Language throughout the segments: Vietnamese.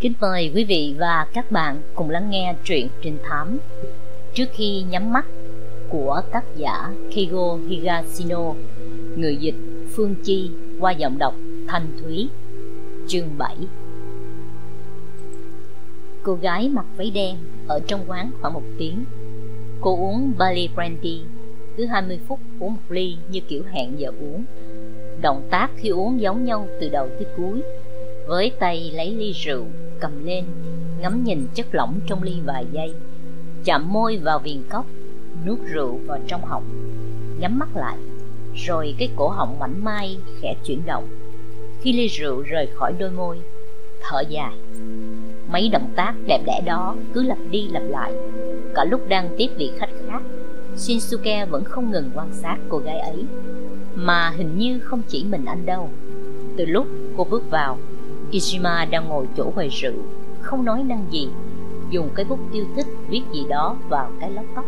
Kính mời quý vị và các bạn cùng lắng nghe truyện trinh thám Trước khi nhắm mắt của tác giả Keigo Higashino, Người dịch Phương Chi qua giọng đọc Thanh Thúy, Chương 7 Cô gái mặc váy đen ở trong quán khoảng một tiếng. Cô uống Bali Brandy, Cứ 20 phút uống một ly như kiểu hẹn giờ uống. Động tác khi uống giống nhau từ đầu tới cuối. Với tay lấy ly rượu, cầm lên, Ngắm nhìn chất lỏng trong ly vài giây. Chạm môi vào viền cốc, Nuốt rượu vào trong họng, Nhắm mắt lại. Rồi cái cổ họng mảnh mai khẽ chuyển động. Khi ly rượu rời khỏi đôi môi, Thở dài. Mấy động tác đẹp đẽ đó cứ lặp đi lặp lại. Cả lúc đang tiếp vị khách khác, Shinsuke vẫn không ngừng quan sát cô gái ấy. Mà hình như không chỉ mình anh đâu. Từ lúc cô bước vào Ishima đang ngồi chỗ quầy rượu, Không nói năng gì, Dùng cái bút yêu thích viết gì đó vào cái lóc tóc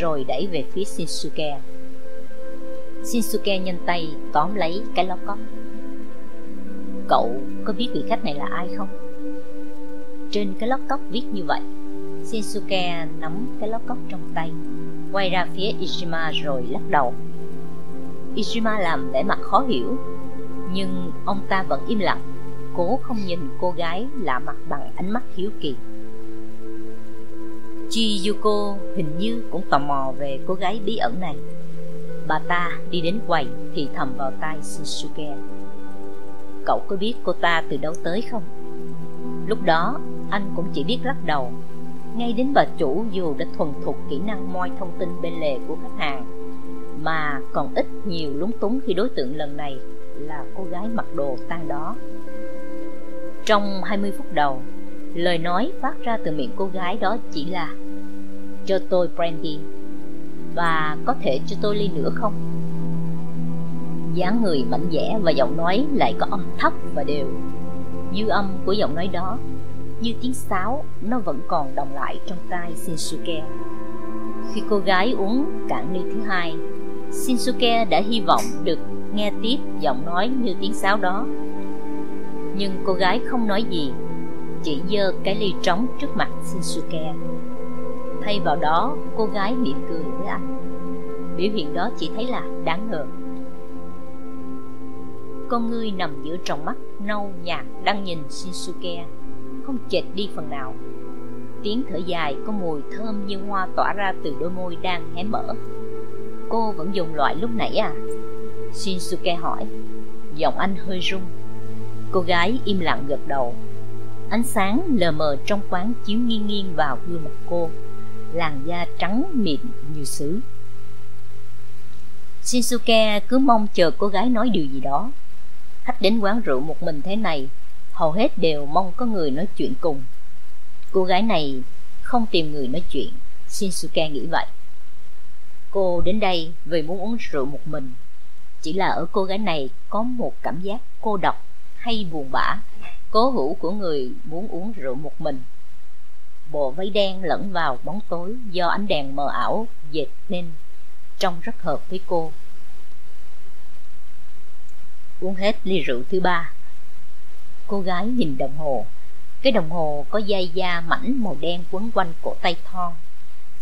Rồi đẩy về phía Shinsuke. Shinsuke nhanh tay tóm lấy cái lóc tóc Cậu có biết vị khách này là ai không? Trên cái lóc tóc viết như vậy, Shinsuke nắm cái lóc cốc trong tay, Quay ra phía Ishima rồi lắc đầu. Ishima làm vẻ mặt khó hiểu, Nhưng ông ta vẫn im lặng. Cố không nhìn cô gái lạ mặt bằng ánh mắt hiếu kỳ. Chiyuko hình như cũng tò mò về cô gái bí ẩn này. Bà ta đi đến quầy thì thầm vào tai Shinsuke. Cậu có biết cô ta từ đâu tới không? Lúc đó, anh cũng chỉ biết lắc đầu. Ngay đến bà chủ dù đã thuần thục kỹ năng moi thông tin bên lề của khách hàng, mà còn ít nhiều lúng túng khi đối tượng lần này là cô gái mặc đồ tan đó trong 20 phút đầu lời nói phát ra từ miệng cô gái đó chỉ là cho tôi brandy và có thể cho tôi ly nữa không dáng người mạnh dẻ và giọng nói lại có âm thấp và đều dư âm của giọng nói đó như tiếng sáo nó vẫn còn đồng lại trong tai Shinsuke. Khi cô gái uống cạn ly thứ hai, Shinsuke đã hy vọng được nghe tiếp giọng nói như tiếng sáo đó. Nhưng cô gái không nói gì, chỉ giơ cái ly trống trước mặt Shinsuke. Thay vào đó, cô gái mỉm cười với anh. Biểu hiện đó chỉ thấy là đáng ngờ. Con ngươi nằm giữa tròng mắt nâu nhạt đang nhìn Shinsuke không chệch đi phần nào tiếng thở dài có mùi thơm như hoa tỏa ra từ đôi môi đang hé mở cô vẫn dùng loại lúc nãy à shinsuke hỏi giọng anh hơi rung cô gái im lặng gật đầu. Ánh sáng lờ mờ trong quán chiếu nghiêng nghiêng vào gương mặt cô. Làn da trắng mịn như sứ shinsuke cứ mong chờ cô gái nói điều gì đó. Khách đến quán rượu một mình thế này, hầu hết đều mong có người nói chuyện cùng. Cô gái này không tìm người nói chuyện, shinsuke nghĩ vậy. Cô đến đây vì muốn uống rượu một mình. Chỉ là ở cô gái này có một cảm giác cô độc hay buồn bã, cố hữu của người muốn uống rượu một mình. Bộ váy đen lẫn vào bóng tối do ánh đèn mờ ảo dệt nên trông rất hợp với cô. Uống hết ly rượu thứ ba. Cô gái nhìn đồng hồ. Cái đồng hồ có dây da mảnh màu đen quấn quanh cổ tay thon.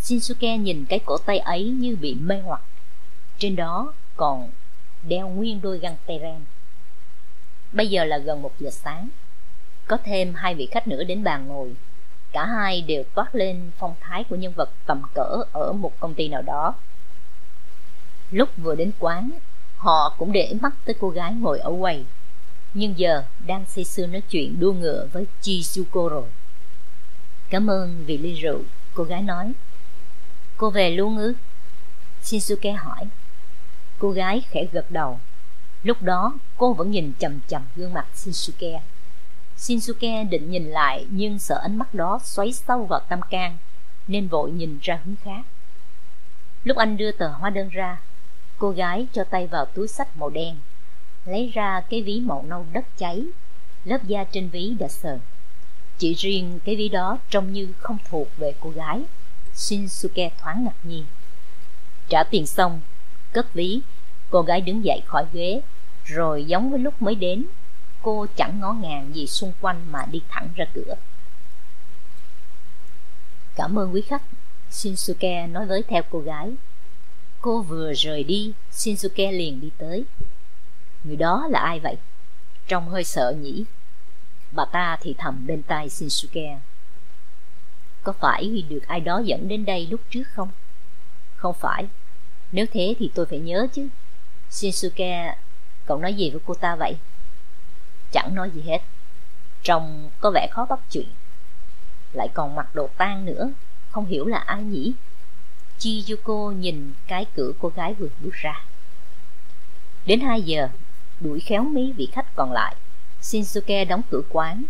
Shinsuke nhìn cái cổ tay ấy như bị mê hoặc. Trên đó còn đeo nguyên đôi găng tay ren. Bây giờ là gần một giờ sáng Có thêm hai vị khách nữa đến bàn ngồi Cả hai đều toát lên phong thái của nhân vật tầm cỡ ở một công ty nào đó Lúc vừa đến quán Họ cũng để mắt tới cô gái ngồi ở quầy nhưng giờ đang say sưa nói chuyện đua ngựa với Chizuko rồi. Cảm ơn vì ly rượu, cô gái nói. Cô về luôn ư? Shinsuke hỏi. Cô gái khẽ gật đầu. Lúc đó cô vẫn nhìn chầm chầm gương mặt Shinsuke. Shinsuke định nhìn lại nhưng sợ ánh mắt đó xoáy sâu vào tâm can nên vội nhìn ra hướng khác. Lúc anh đưa tờ hóa đơn ra, cô gái cho tay vào túi sách màu đen lấy ra cái ví màu nâu đất cháy lớp da trên ví đã sờn chỉ riêng cái ví đó trông như không thuộc về cô gái shinsuke thoáng ngạc nhiên trả tiền xong cất ví cô gái đứng dậy khỏi ghế rồi giống với lúc mới đến cô chẳng ngó ngàng gì xung quanh mà đi thẳng ra cửa. Cảm ơn quý khách, Shinsuke nói với theo cô gái. Cô vừa rời đi, Shinsuke liền đi tới. Người đó là ai vậy? Trông hơi sợ nhỉ? Bà ta thì thầm bên tai Shinsuke. Có phải được ai đó dẫn đến đây lúc trước không? Không phải. Nếu thế thì tôi phải nhớ chứ. Shinsuke, cậu nói gì với cô ta vậy? Chẳng nói gì hết. Trông có vẻ khó bắt chuyện. Lại còn mặc đồ tan nữa. Không hiểu là ai nhỉ? Chiyuko nhìn cái cửa cô gái vừa bước ra. Đến 2 giờ, đuổi khéo mấy vị khách còn lại. Shinsuke đóng cửa quán.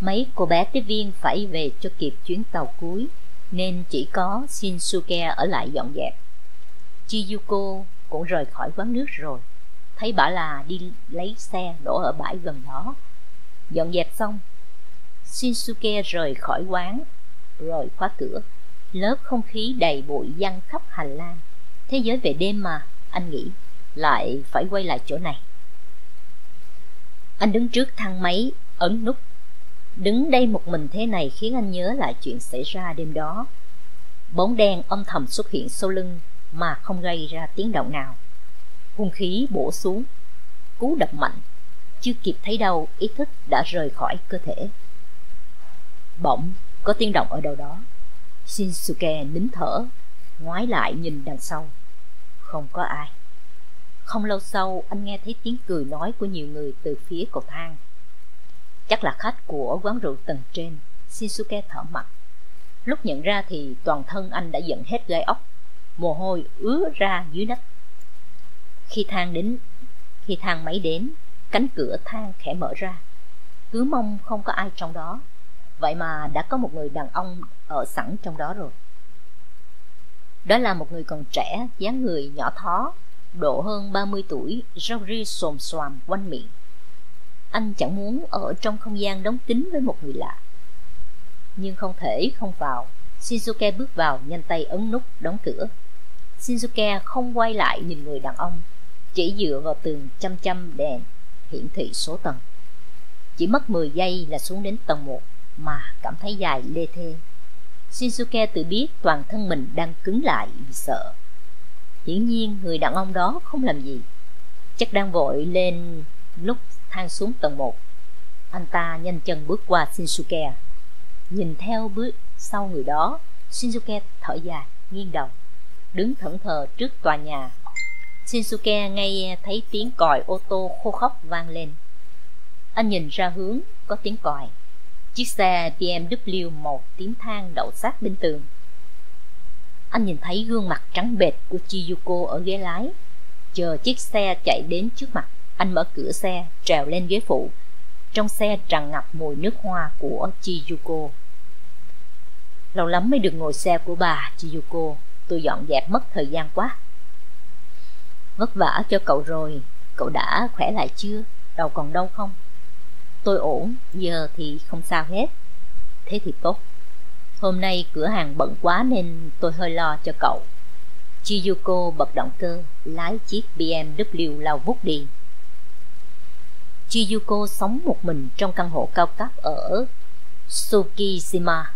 Mấy cô bé tiếp viên phải về cho kịp chuyến tàu cuối, nên chỉ có Shinsuke ở lại dọn dẹp. Chiyuko cũng rời khỏi quán nước rồi. Thấy bà là đi lấy xe đổ ở bãi gần đó. Dọn dẹp xong, Shinsuke rời khỏi quán, rồi khóa cửa. Lớp không khí đầy bụi văng khắp hành lang. Thế giới về đêm mà, anh nghĩ, lại phải quay lại chỗ này. Anh đứng trước thang máy, ấn nút. Đứng đây một mình thế này khiến anh nhớ lại chuyện xảy ra đêm đó. Bóng đen âm thầm xuất hiện sau lưng mà không gây ra tiếng động nào. Hung khí bổ xuống, cú đập mạnh, chưa kịp thấy đâu ý thức đã rời khỏi cơ thể. Bỗng có tiếng động ở đâu đó. Shinsuke nín thở, ngoái lại nhìn đằng sau. Không có ai. Không lâu sau, anh nghe thấy tiếng cười nói của nhiều người từ phía cầu thang. Chắc là khách của quán rượu tầng trên. Shinsuke thở mặt. Lúc nhận ra thì toàn thân anh đã giận hết gai ốc. Mồ hôi ứa ra dưới nách. Khi thang đến, khi thang máy đến, cánh cửa thang khẽ mở ra. Cứ mong không có ai trong đó. Vậy mà đã có một người đàn ông ở sẵn trong đó rồi. Đó là một người còn trẻ, dáng người nhỏ thó, độ hơn 30 tuổi, râu ria xồm xoàm quanh miệng. Anh chẳng muốn ở trong không gian đóng kín với một người lạ. Nhưng không thể không vào, Shinsuke bước vào nhanh tay ấn nút đóng cửa. Shinsuke không quay lại nhìn người đàn ông, chỉ dựa vào tường chăm chăm đèn hiển thị số tầng. Chỉ mất 10 giây là xuống đến tầng 1 mà cảm thấy dài lê thê. Shinsuke tự biết toàn thân mình đang cứng lại vì sợ. Hiển nhiên người đàn ông đó không làm gì Chắc đang vội lên lúc thang xuống tầng 1 Anh ta nhanh chân bước qua Shinsuke Nhìn theo bước sau người đó Shinsuke thở dài, nghiêng đầu Đứng thẫn thờ trước tòa nhà Shinsuke ngay à, thấy tiếng còi ô tô khô khóc vang lên Anh nhìn ra hướng có tiếng còi Chiếc xe BMW màu tím than đậu sát bên tường anh nhìn thấy gương mặt trắng bệt của Chiyuko ở ghế lái. Chờ chiếc xe chạy đến trước mặt, anh mở cửa xe, trèo lên ghế phụ. Trong xe tràn ngập mùi nước hoa của Chiyuko. Lâu lắm mới được ngồi xe của bà, Chiyuko. Tôi dọn dẹp mất thời gian quá. Vất vả cho cậu rồi, cậu đã khỏe lại chưa? Đầu còn đau không? Tôi ổn, giờ thì không sao hết. Thế thì tốt. Hôm nay cửa hàng bận quá nên tôi hơi lo cho cậu. Chiyuko bật động cơ, lái chiếc BMW lao vút đi. Chiyuko sống một mình trong căn hộ cao cấp ở Tsukishima,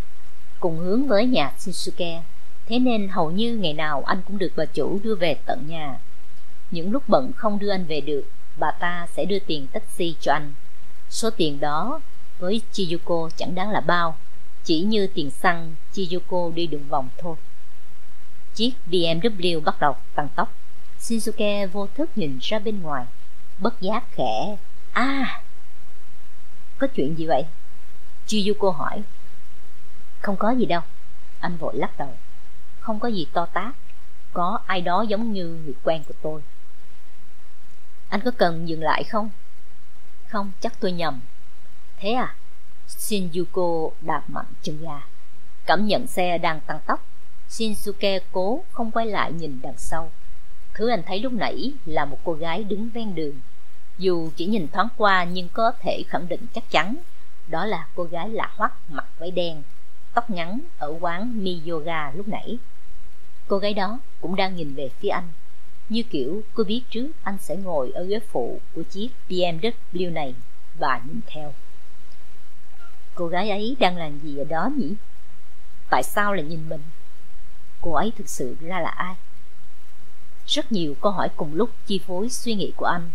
cùng hướng với nhà Shinsuke. Thế nên hầu như ngày nào anh cũng được bà chủ đưa về tận nhà. Những lúc bận không đưa anh về được, bà ta sẽ đưa tiền taxi cho anh. Số tiền đó với Chiyuko chẳng đáng là bao chỉ như tiền xăng Chiyuko đi đường vòng thôi. Chiếc BMW bắt đầu tăng tốc. Shizuke vô thức nhìn ra bên ngoài, bất giác khẽ. À, có chuyện gì vậy? Chiyuko hỏi. Không có gì đâu. Anh vội lắc đầu. Không có gì to tát. Có ai đó giống như người quen của tôi. Anh có cần dừng lại không? Không, chắc tôi nhầm. Thế à? Shinjuko đạp mạnh chân ga. Cảm nhận xe đang tăng tốc, Shinsuke cố không quay lại nhìn đằng sau. Thứ anh thấy lúc nãy là một cô gái đứng ven đường. Dù chỉ nhìn thoáng qua nhưng có thể khẳng định chắc chắn đó là cô gái lạ hoắc mặc váy đen, tóc ngắn ở quán Miyoga lúc nãy. Cô gái đó cũng đang nhìn về phía anh, như kiểu cô biết trước anh sẽ ngồi ở ghế phụ của chiếc BMW này và nhìn theo. Cô gái ấy đang làm gì ở đó nhỉ? Tại sao lại nhìn mình? Cô ấy thực sự ra là ai? Rất nhiều câu hỏi cùng lúc chi phối suy nghĩ của anh.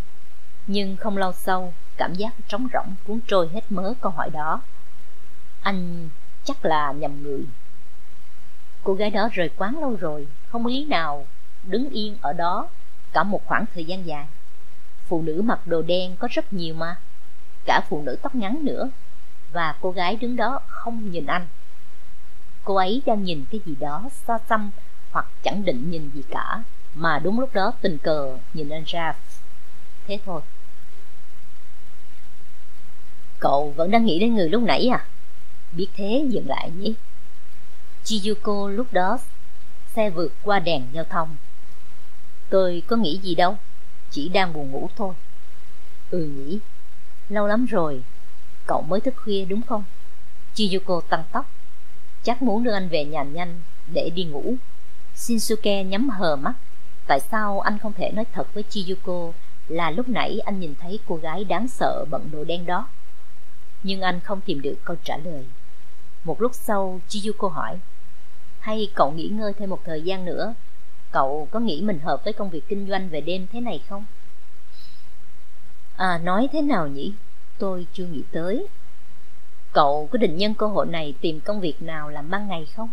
Nhưng không lâu sau, cảm giác trống rỗng cuốn trôi hết mớ câu hỏi đó. Anh chắc là nhầm người. Cô gái đó rời quán lâu rồi, không lý nào đứng yên ở đó cả một khoảng thời gian dài. Phụ nữ mặc đồ đen có rất nhiều mà, cả phụ nữ tóc ngắn nữa, và cô gái đứng đó không nhìn anh. Cô ấy đang nhìn cái gì đó xa xăm hoặc chẳng định nhìn gì cả, mà đúng lúc đó tình cờ nhìn anh ra. Thế thôi. Cậu vẫn đang nghĩ đến người lúc nãy à? Biết thế dừng lại nhé. Chiyuko lúc đó xe vượt qua đèn giao thông. Tôi có nghĩ gì đâu, chỉ đang buồn ngủ thôi. Ừ nhỉ, lâu lắm rồi, cậu mới thức khuya đúng không? Chiyuko tăng tóc, chắc muốn đưa anh về nhà nhanh để đi ngủ. Shinsuke nhắm hờ mắt, tại sao anh không thể nói thật với Chiyuko là lúc nãy anh nhìn thấy cô gái đáng sợ bận đồ đen đó? Nhưng anh không tìm được câu trả lời. Một lúc sau, Chiyuko hỏi, hay cậu nghỉ ngơi thêm một thời gian nữa Cậu có nghĩ mình hợp với công việc kinh doanh về đêm thế này không? À nói thế nào nhỉ? Tôi chưa nghĩ tới. Cậu có định nhân cơ hội này tìm công việc nào làm ban ngày không?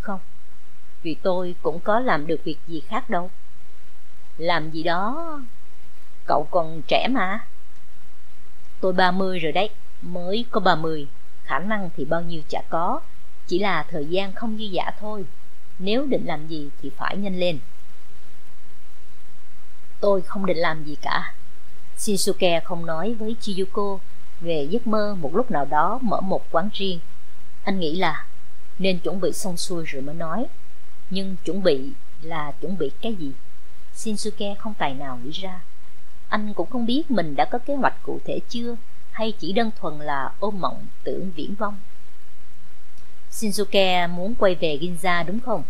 Không. Vì tôi cũng có làm được việc gì khác đâu. Làm gì đó? Cậu còn trẻ mà. Tôi 30 rồi đấy. Mới có 30 Khả năng thì bao nhiêu chả có. Chỉ là thời gian không dư dả thôi. Nếu định làm gì thì phải nhanh lên. Tôi không định làm gì cả. Shinsuke không nói với Chiyuko Về giấc mơ một lúc nào đó mở một quán riêng. Anh nghĩ là Nên chuẩn bị xong xuôi rồi mới nói. Nhưng chuẩn bị là chuẩn bị cái gì? Shinsuke không tài nào nghĩ ra. Anh cũng không biết mình đã có kế hoạch cụ thể chưa, Hay chỉ đơn thuần là ôm mộng tưởng viễn vong. Shinsuke muốn quay về Ginza đúng không?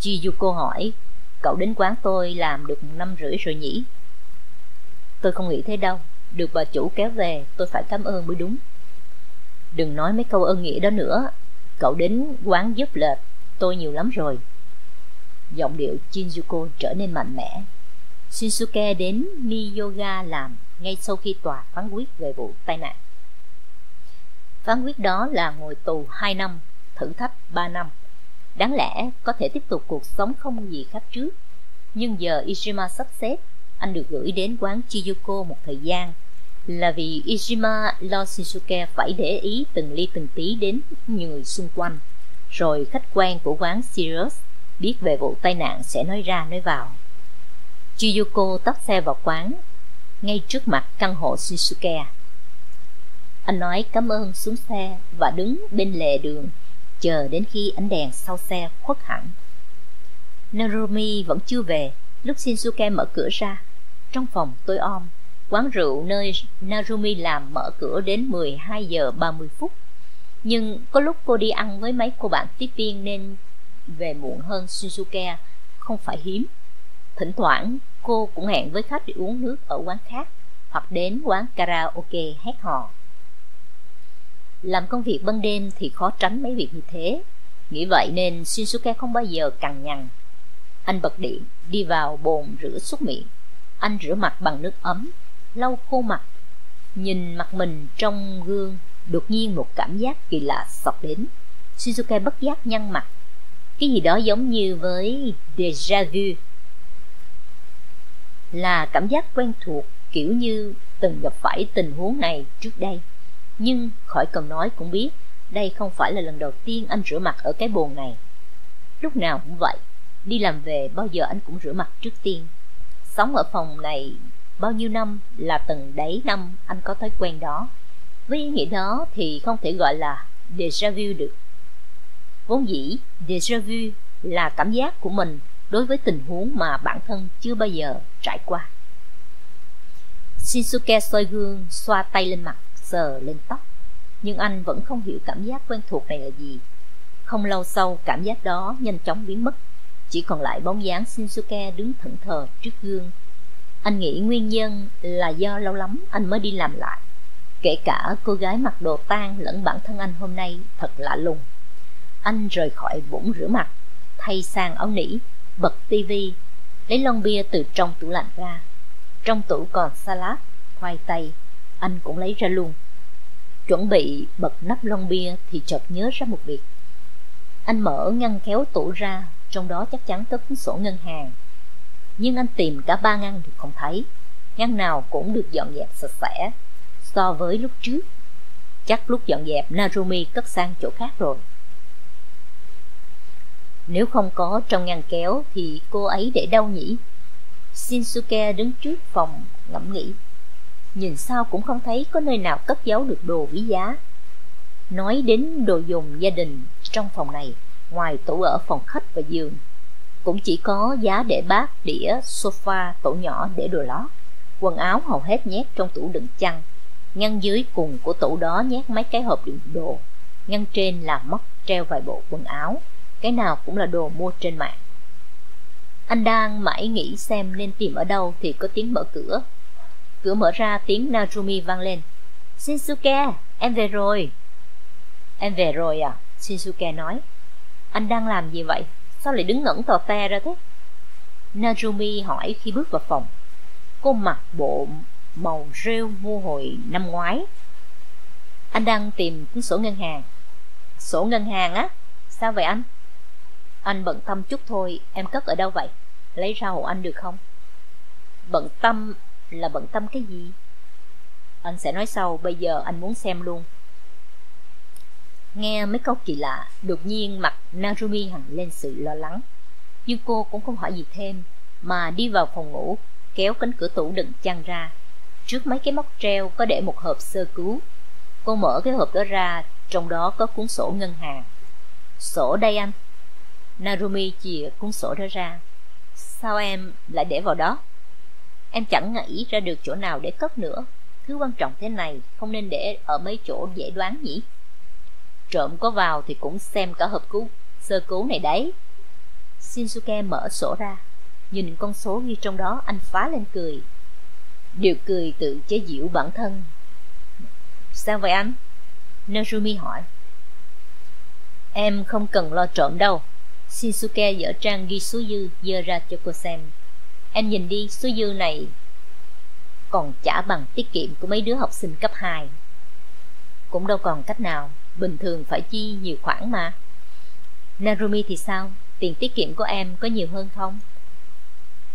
Chiyuko hỏi, cậu đến quán tôi làm được một năm rưỡi rồi nhỉ? Tôi không nghĩ thế đâu, được bà chủ kéo về tôi phải cảm ơn mới đúng. Đừng nói mấy câu ơn nghĩa đó nữa, cậu đến quán giúp lệch tôi nhiều lắm rồi. Giọng điệu Shinjuko trở nên mạnh mẽ. Shinsuke đến Miyoga làm ngay sau khi tòa phán quyết về vụ tai nạn. Phán quyết đó là ngồi tù 2 năm, thử thách 3 năm. Đáng lẽ có thể tiếp tục cuộc sống không gì khác trước. Nhưng giờ Ishima sắp xếp, anh được gửi đến quán Chiyuko một thời gian là vì Ishima lo Shinsuke phải để ý từng ly từng tí đến người xung quanh. Rồi khách quen của quán Sirius biết về vụ tai nạn sẽ nói ra nói vào. Chiyuko tắt xe vào quán, ngay trước mặt căn hộ Shinsuke. Anh nói cảm ơn xuống xe và đứng bên lề đường, chờ đến khi ánh đèn sau xe khuất hẳn. Narumi vẫn chưa về, lúc Shinsuke mở cửa ra. Trong phòng tối om, quán rượu nơi Narumi làm mở cửa đến 12 giờ 30 phút. Nhưng có lúc cô đi ăn với mấy cô bạn tiếp viên nên về muộn hơn Shinsuke không phải hiếm. Thỉnh thoảng cô cũng hẹn với khách để uống nước ở quán khác hoặc đến quán karaoke hát hò. Làm công việc ban đêm thì khó tránh mấy việc như thế. Nghĩ vậy nên Shinsuke không bao giờ cằn nhằn. Anh bật điện, Đi vào bồn rửa súc miệng. Anh rửa mặt bằng nước ấm, Lau khô mặt, Nhìn mặt mình trong gương. Đột nhiên một cảm giác kỳ lạ sọc đến. Shinsuke bất giác nhăn mặt. Cái gì đó giống như với Deja vu. Là cảm giác quen thuộc Kiểu như từng gặp phải tình huống này trước đây nhưng khỏi cần nói cũng biết Đây không phải là lần đầu tiên anh rửa mặt ở cái bồn này. Lúc nào cũng vậy Đi làm về bao giờ anh cũng rửa mặt trước tiên. Sống ở phòng này bao nhiêu năm là từng đấy năm anh có thói quen đó. Với ý nghĩa đó thì không thể gọi là déjà vu được. Vốn dĩ déjà vu là cảm giác của mình đối với tình huống mà bản thân chưa bao giờ trải qua. Shinsuke soi gương, xoa tay lên mặt sờ lên tóc Nhưng anh vẫn không hiểu cảm giác quen thuộc này là gì Không lâu sau cảm giác đó nhanh chóng biến mất Chỉ còn lại bóng dáng Shinsuke đứng thẫn thờ trước gương Anh nghĩ nguyên nhân là do lâu lắm anh mới đi làm lại. Kể cả cô gái mặc đồ tan lẫn bản thân anh hôm nay thật lạ lùng. Anh rời khỏi bụng rửa mặt, thay sang áo nỉ, bật tivi, lấy lon bia từ trong tủ lạnh ra. Trong tủ còn salad, khoai tây, anh cũng lấy ra luôn. Chuẩn bị bật nắp lon bia thì chợt nhớ ra một việc. Anh mở ngăn kéo tủ ra, trong đó chắc chắn có cuốn sổ ngân hàng. Nhưng anh tìm cả ba ngăn thì không thấy. Ngăn nào cũng được dọn dẹp sạch sẽ so với lúc trước. Chắc lúc dọn dẹp Narumi cất sang chỗ khác rồi. Nếu không có trong ngăn kéo thì cô ấy để đâu nhỉ? Shinsuke đứng trước phòng ngẫm nghĩ. Nhìn sao cũng không thấy có nơi nào cất giấu được đồ quý giá. Nói đến đồ dùng gia đình trong phòng này, ngoài tủ ở phòng khách và giường, cũng chỉ có giá để bát, đĩa, sofa, tủ nhỏ để đồ lót. Quần áo hầu hết nhét trong tủ đựng chăn. Ngăn dưới cùng của tủ đó nhét mấy cái hộp đựng đồ. Ngăn trên là móc treo vài bộ quần áo. Cái nào cũng là đồ mua trên mạng. Anh đang mãi nghĩ xem nên tìm ở đâu thì có tiếng mở cửa. Cửa mở ra tiếng Narumi vang lên. Shinsuke, em về rồi. Em về rồi à? Shinsuke nói. Anh đang làm gì vậy? Sao lại đứng ngẩn tò te ra thế? Narumi hỏi khi bước vào phòng. Cô mặc bộ màu rêu mua hồi năm ngoái. Anh đang tìm cuốn sổ ngân hàng. Sổ ngân hàng á? Sao vậy anh? Anh bận tâm chút thôi, em cất ở đâu vậy? Lấy ra hộ anh được không? Bận tâm là bận tâm cái gì? Anh sẽ nói sau, bây giờ anh muốn xem luôn. Nghe mấy câu kỳ lạ, đột nhiên mặt Narumi hẳn lên sự lo lắng. Nhưng cô cũng không hỏi gì thêm, mà đi vào phòng ngủ, kéo cánh cửa tủ đựng chăn ra. Trước mấy cái móc treo có để một hộp sơ cứu. Cô mở cái hộp đó ra, trong đó có cuốn sổ ngân hàng. Sổ đây anh. Narumi chìa cuốn sổ đó ra. Sao em lại để vào đó? Em chẳng nghĩ ra được chỗ nào để cất nữa. Thứ quan trọng thế này không nên để ở mấy chỗ dễ đoán nhỉ? Trộm có vào thì cũng xem cả hộp cứu sơ cứu này đấy. Shinsuke mở sổ ra, nhìn con số ghi trong đó anh phá lên cười. Điều cười tự chế giễu bản thân. Sao vậy anh? Narumi hỏi. Em không cần lo trộm đâu. Shinsuke dở trang ghi số dư dơ ra cho cô xem. Em nhìn đi, số dư này còn trả bằng tiết kiệm của mấy đứa học sinh cấp 2. Cũng đâu còn cách nào, bình thường phải chi nhiều khoản mà. Narumi thì sao? Tiền tiết kiệm của em có nhiều hơn không?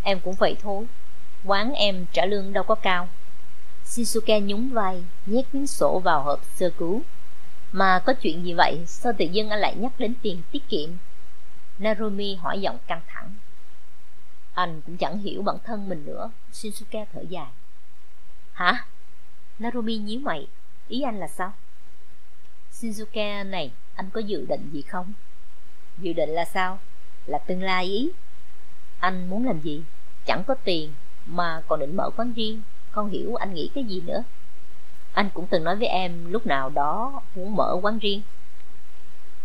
Em cũng vậy thôi, quán em trả lương đâu có cao. Shinsuke nhún vai, nhét miếng sổ vào hộp sơ cứu. Mà có chuyện gì vậy, sao tự dưng anh lại nhắc đến tiền tiết kiệm? Narumi hỏi giọng căng thẳng. Anh cũng chẳng hiểu bản thân mình nữa, Shinsuke thở dài. Hả? Narumi nhíu mày, ý anh là sao? Shinsuke này, anh có dự định gì không? Dự định là sao? Là tương lai ý. Anh muốn làm gì? Chẳng có tiền, mà còn định mở quán riêng, không hiểu anh nghĩ cái gì nữa. Anh cũng từng nói với em lúc nào đó muốn mở quán riêng.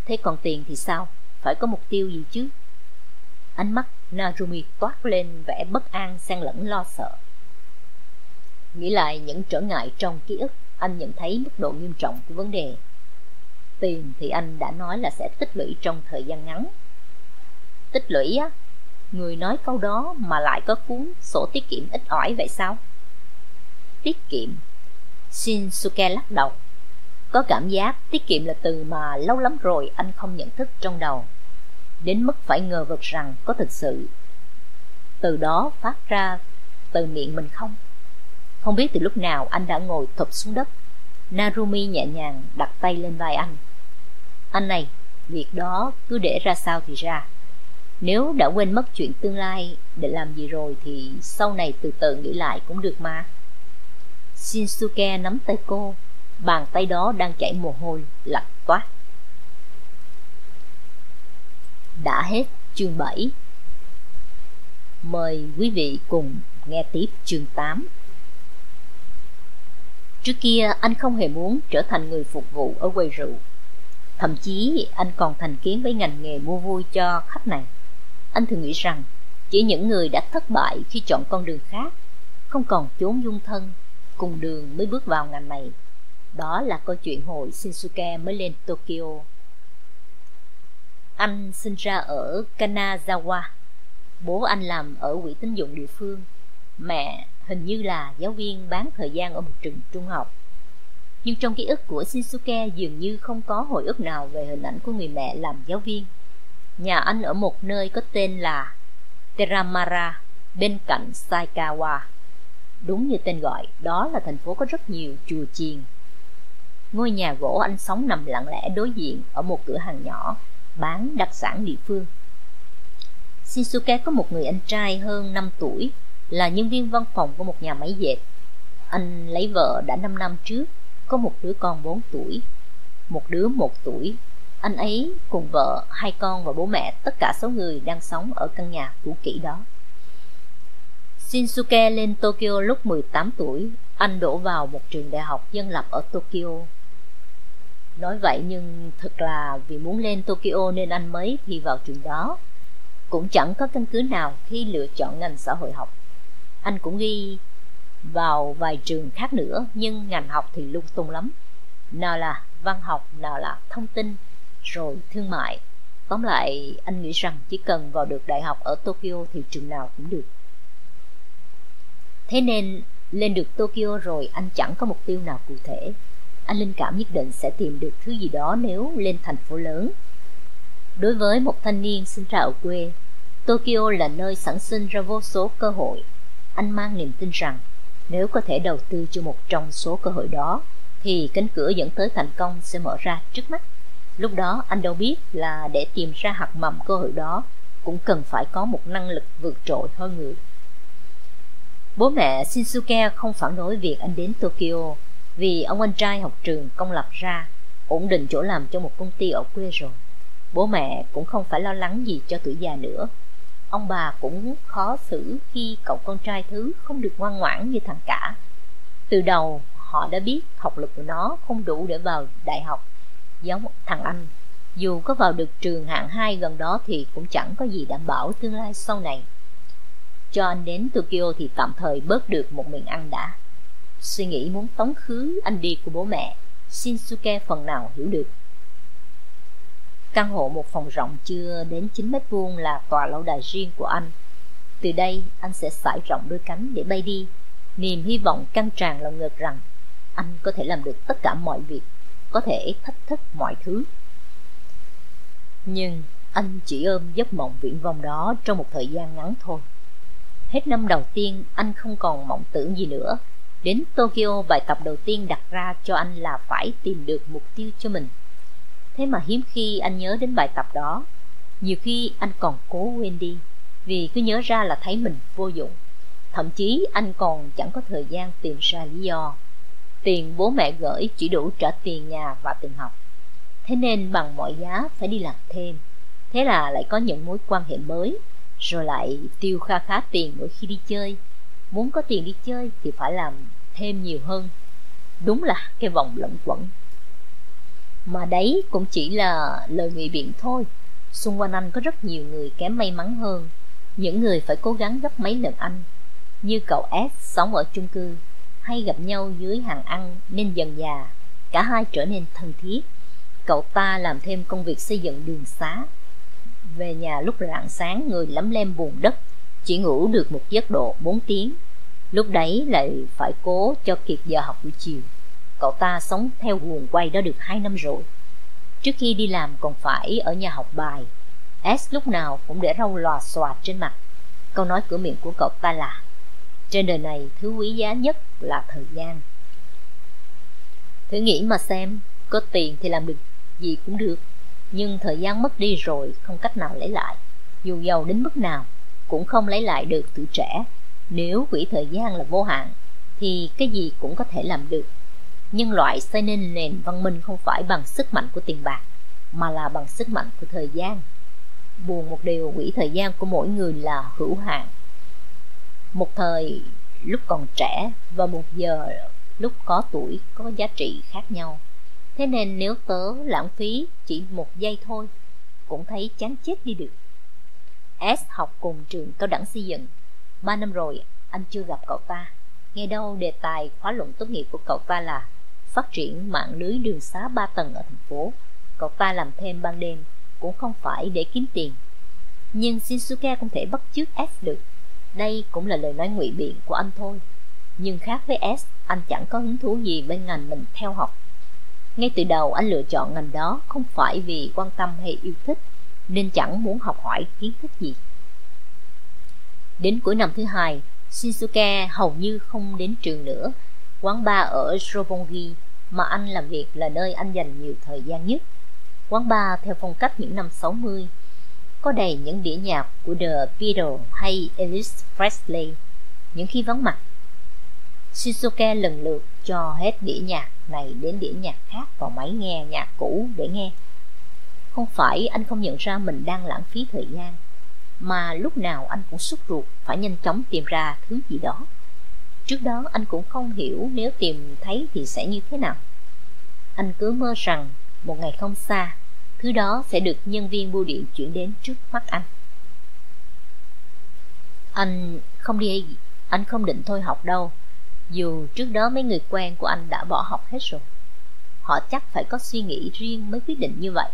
Thế còn tiền thì sao? Phải có mục tiêu gì chứ? Ánh mắt Narumi toát lên vẻ bất an xen lẫn lo sợ. Nghĩ lại những trở ngại trong ký ức, anh nhận thấy mức độ nghiêm trọng của vấn đề. Tiền thì anh đã nói là sẽ tích lũy trong thời gian ngắn. Tích lũy á? Người nói câu đó mà lại có cuốn sổ tiết kiệm ít ỏi vậy sao? Tiết kiệm Shinsuke lắc đầu Có cảm giác tiết kiệm là từ mà lâu lắm rồi anh không nhận thức trong đầu Đến mức phải ngờ vực rằng có thực sự. Từ đó phát ra từ miệng mình không? Không biết từ lúc nào anh đã ngồi thụp xuống đất. Narumi nhẹ nhàng đặt tay lên vai anh. Anh này, việc đó cứ để ra sao thì ra. Nếu đã quên mất chuyện tương lai để làm gì rồi Thì sau này từ từ nghĩ lại cũng được mà. Shinsuke nắm tay cô Bàn tay đó đang chảy mồ hôi lạnh toát. Đã hết chương 7 Mời quý vị cùng nghe tiếp chương 8 Trước kia anh không hề muốn trở thành người phục vụ ở quầy rượu Thậm chí anh còn thành kiến với ngành nghề mua vui cho khách này Anh thường nghĩ rằng chỉ những người đã thất bại khi chọn con đường khác không còn chốn dung thân, cùng đường mới bước vào ngành này. Đó là câu chuyện hồi Shinsuke mới lên Tokyo. Anh sinh ra ở Kanazawa. Bố anh làm ở quỹ tín dụng địa phương. Mẹ hình như là giáo viên bán thời gian ở một trường trung học. Nhưng trong ký ức của Shinsuke dường như không có hồi ức nào về hình ảnh của người mẹ làm giáo viên. Nhà anh ở một nơi có tên là Teramara, bên cạnh Saikawa. Đúng như tên gọi, đó là thành phố có rất nhiều chùa chiền. Ngôi nhà gỗ anh sống nằm lặng lẽ đối diện ở một cửa hàng nhỏ, bán đặc sản địa phương. Shinsuke có một người anh trai hơn 5 tuổi, là nhân viên văn phòng của một nhà máy dệt. Anh lấy vợ đã 5 năm trước, có một đứa con 4 tuổi, một đứa 1 tuổi. Anh ấy cùng vợ, hai con và bố mẹ tất cả số người đang sống ở căn nhà cũ kỹ đó. Shinsuke lên Tokyo lúc 18 tuổi, anh đổ vào một trường đại học dân lập ở Tokyo. Nói vậy nhưng thật là vì muốn lên Tokyo nên anh mới thi vào trường đó. Cũng chẳng có căn cứ nào khi lựa chọn ngành xã hội học. Anh cũng ghi vào vài trường khác nữa nhưng ngành học thì lung tung lắm. Nào là văn học, nào là thông tin, rồi thương mại. Tóm lại, anh nghĩ rằng chỉ cần vào được đại học ở Tokyo thì trường nào cũng được. Thế nên lên được Tokyo rồi anh chẳng có mục tiêu nào cụ thể. Anh linh cảm nhất định sẽ tìm được thứ gì đó nếu lên thành phố lớn. Đối với một thanh niên sinh ra ở quê, Tokyo là nơi sản sinh ra vô số cơ hội. Anh mang niềm tin rằng nếu có thể đầu tư cho một trong số cơ hội đó, thì cánh cửa dẫn tới thành công sẽ mở ra trước mắt. Lúc đó anh đâu biết là để tìm ra hạt mầm cơ hội đó cũng cần phải có một năng lực vượt trội hơn người. Bố mẹ Shinsuke không phản đối việc anh đến Tokyo vì ông anh trai học trường công lập ra, ổn định chỗ làm cho một công ty ở quê rồi. Bố mẹ cũng không phải lo lắng gì cho tuổi già nữa. Ông bà cũng khó xử khi cậu con trai thứ không được ngoan ngoãn như thằng cả. Từ đầu họ đã biết học lực của nó không đủ để vào đại học giống thằng anh. Dù có vào được trường hạng hai gần đó thì cũng chẳng có gì đảm bảo tương lai sau này. Cho anh đến Tokyo thì tạm thời bớt được một miệng ăn đã. Suy nghĩ muốn tống khứ anh đi của bố mẹ, Shinsuke phần nào hiểu được. Căn hộ một phòng rộng chưa đến 9 mét vuông là tòa lâu đài riêng của anh. Từ đây anh sẽ sải rộng đôi cánh để bay đi. Niềm hy vọng căng tràn lòng ngực rằng anh có thể làm được tất cả mọi việc, có thể thách thức mọi thứ. Nhưng anh chỉ ôm giấc mộng viễn vông đó trong một thời gian ngắn thôi. Hết năm đầu tiên anh không còn mộng tưởng gì nữa Đến Tokyo, bài tập đầu tiên đặt ra cho anh là phải tìm được mục tiêu cho mình. Thế mà hiếm khi anh nhớ đến bài tập đó. Nhiều khi anh còn cố quên đi, Vì cứ nhớ ra là thấy mình vô dụng. Thậm chí anh còn chẳng có thời gian tìm ra lý do. Tiền bố mẹ gửi chỉ đủ trả tiền nhà và tiền học. Thế nên bằng mọi giá phải đi làm thêm. Thế là lại có những mối quan hệ mới, rồi lại tiêu kha khá tiền mỗi khi đi chơi muốn có tiền đi chơi thì phải làm thêm nhiều hơn. Đúng là cái vòng lẩn quẩn. Mà đấy cũng chỉ là lời ngụy biện thôi. Xung quanh anh có rất nhiều người kém may mắn hơn. Những người phải cố gắng gấp mấy lần anh. Như cậu S, sống ở chung cư. Hay gặp nhau dưới hàng ăn, nên dần già. Cả hai trở nên thân thiết. Cậu ta làm thêm công việc xây dựng đường xá. Về nhà lúc rạng sáng, người lấm lem buồn đất. Chỉ ngủ được một giấc độ 4 tiếng. Lúc đấy lại phải cố cho kịp giờ học buổi chiều. Cậu ta sống theo guồng quay đó được 2 năm rồi. Trước khi đi làm còn phải ở nhà học bài. S lúc nào cũng để râu lòa xòa trên mặt. Câu nói cửa miệng của cậu ta là, Trên đời này thứ quý giá nhất là thời gian. Thử nghĩ mà xem, Có tiền thì làm được gì cũng được, nhưng thời gian mất đi rồi không cách nào lấy lại, dù giàu đến mức nào cũng không lấy lại được tuổi trẻ. Nếu quỹ thời gian là vô hạn, thì cái gì cũng có thể làm được. Nhân loại xây nên nền văn minh không phải bằng sức mạnh của tiền bạc, mà là bằng sức mạnh của thời gian. Buồn một điều, quỹ thời gian của mỗi người là hữu hạn. Một thời lúc còn trẻ và một giờ lúc có tuổi có giá trị khác nhau. Thế nên nếu tớ lãng phí chỉ một giây thôi, Cũng thấy chán chết đi được. S học cùng trường cao đẳng xây dựng Ba năm rồi anh chưa gặp cậu ta Nghe đâu đề tài khóa luận tốt nghiệp của cậu ta là phát triển mạng lưới đường xá ba tầng ở thành phố. Cậu ta làm thêm ban đêm cũng không phải để kiếm tiền. Nhưng Shinsuke không thể bắt chước S được. Đây cũng là lời nói ngụy biện của anh thôi. Nhưng khác với S, anh chẳng có hứng thú gì với ngành mình theo học. Ngay từ đầu anh lựa chọn ngành đó không phải vì quan tâm hay yêu thích, nên chẳng muốn học hỏi kiến thức gì. Đến cuối năm thứ hai, Shinsuke hầu như không đến trường nữa. Quán bar ở Roppongi mà anh làm việc là nơi anh dành nhiều thời gian nhất. Quán bar theo phong cách những năm 60, có đầy những đĩa nhạc của The Beatles hay Elvis Presley. Những khi vắng mặt, Shinsuke lần lượt cho hết đĩa nhạc này đến đĩa nhạc khác vào máy nghe nhạc cũ để nghe. Không phải anh không nhận ra mình đang lãng phí thời gian, mà lúc nào anh cũng sốt ruột phải nhanh chóng tìm ra thứ gì đó. Trước đó anh cũng không hiểu nếu tìm thấy thì sẽ như thế nào. Anh cứ mơ rằng một ngày không xa, thứ đó sẽ được nhân viên bưu điện chuyển đến trước mắt anh. Anh không đi, anh không định thôi học đâu, dù trước đó mấy người quen của anh đã bỏ học hết rồi. Họ chắc phải có suy nghĩ riêng mới quyết định như vậy.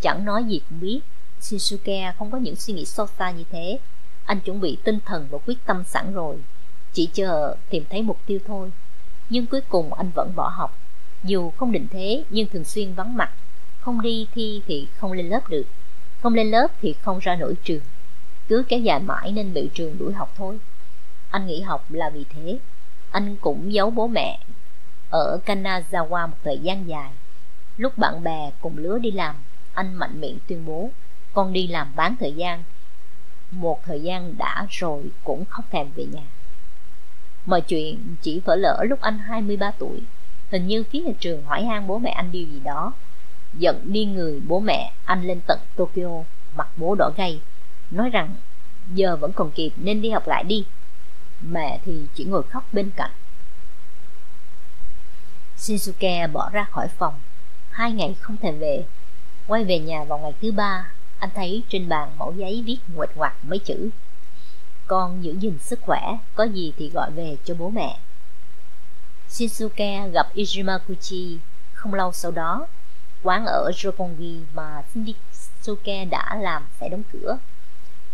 Chẳng nói gì cũng biết, Shinsuke không có những suy nghĩ sâu xa như thế. Anh chuẩn bị tinh thần và quyết tâm sẵn rồi, chỉ chờ tìm thấy mục tiêu thôi. Nhưng cuối cùng anh vẫn bỏ học. Dù không định thế, nhưng thường xuyên vắng mặt. Không đi thi thì không lên lớp được. Không lên lớp thì không ra nổi trường. Cứ kéo dài mãi nên bị trường đuổi học thôi. Anh nghỉ học là vì thế. Anh cũng giấu bố mẹ ở Kanazawa một thời gian dài. Lúc bạn bè cùng lứa đi làm, anh mạnh miệng tuyên bố con đi làm bán thời gian. Một thời gian đã rồi cũng không thèm về nhà. Mọi chuyện chỉ vỡ lỡ lúc anh 23 tuổi. Hình như phía nhà trường hỏi han bố mẹ anh điều gì đó. Giận đi người bố mẹ anh lên tận Tokyo, mặt bố đỏ gay, nói rằng giờ vẫn còn kịp nên đi học lại đi. Mẹ thì chỉ ngồi khóc bên cạnh. Shinsuke bỏ ra khỏi phòng. Hai ngày không thèm về. Quay về nhà vào ngày thứ ba, anh thấy trên bàn mẫu giấy viết nguệch ngoạc mấy chữ. Con giữ gìn sức khỏe, có gì thì gọi về cho bố mẹ. Shinsuke gặp Ijimakuchi không lâu sau đó. Quán ở Roppongi mà Shinsuke đã làm phải đóng cửa.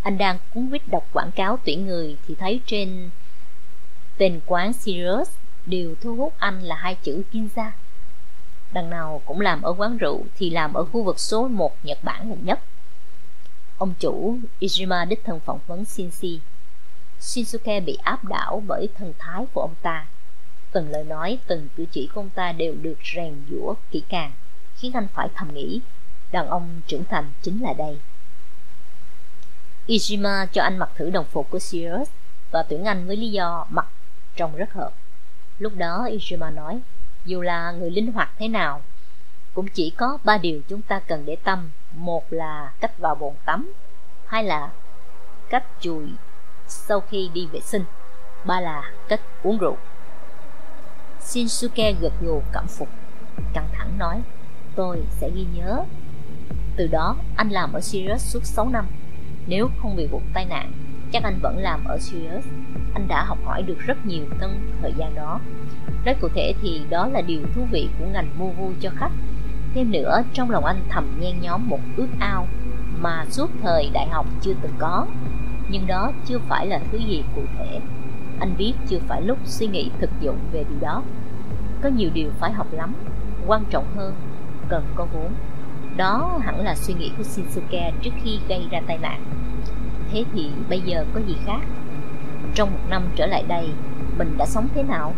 Anh đang cuốn quýt đọc quảng cáo tuyển người thì thấy trên tên quán Sirius điều thu hút anh là hai chữ Kinza. Đằng nào cũng làm ở quán rượu thì làm ở khu vực số 1 Nhật Bản gần nhất. Ông chủ Ijima đích thân phỏng vấn Shinji. Shinsuke bị áp đảo bởi thần thái của ông ta. Từng lời nói, từng cử chỉ của ông ta đều được rèn giũa kỹ càng, khiến anh phải thầm nghĩ, đàn ông trưởng thành chính là đây. Ijima cho anh mặc thử đồng phục của Sirius và tuyển anh với lý do mặc trông rất hợp. Lúc đó Ijima nói, dù là người linh hoạt thế nào, cũng chỉ có ba điều chúng ta cần để tâm. Một là cách vào bồn tắm, hai là cách chùi sau khi đi vệ sinh, ba là cách uống rượu. Shinsuke gật gù cảm phục, căng thẳng nói, tôi sẽ ghi nhớ. Từ đó, anh làm ở Sirius suốt 6 năm nếu không bị vụ tai nạn, chắc anh vẫn làm ở Sirius. Anh đã học hỏi được rất nhiều trong thời gian đó. Nói cụ thể thì đó là điều thú vị của ngành mua vui cho khách. Thêm nữa, trong lòng anh thầm nhen nhóm một ước ao mà suốt thời đại học chưa từng có. Nhưng đó chưa phải là thứ gì cụ thể. Anh biết chưa phải lúc suy nghĩ thực dụng về điều đó. Có nhiều điều phải học lắm, quan trọng hơn, cần có vốn. Đó hẳn là suy nghĩ của Shinsuke trước khi gây ra tai nạn. Thế thì bây giờ có gì khác? Trong một năm trở lại đây, mình đã sống thế nào?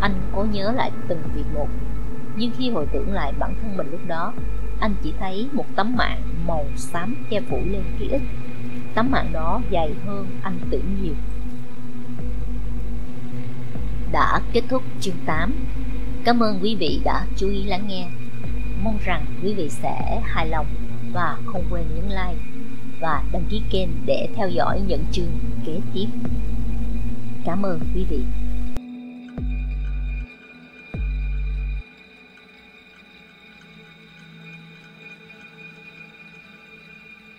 Anh cố nhớ lại từng việc một. Nhưng khi hồi tưởng lại bản thân mình lúc đó, anh chỉ thấy một tấm mạng màu xám che phủ lên ký ức. Tấm mạng đó dày hơn anh tưởng nhiều. Đã kết thúc chương 8. Cảm ơn quý vị đã chú ý lắng nghe mong rằng quý vị sẽ hài lòng và không quên nhấn like và đăng ký kênh để theo dõi những chương kế tiếp. Cảm ơn quý vị.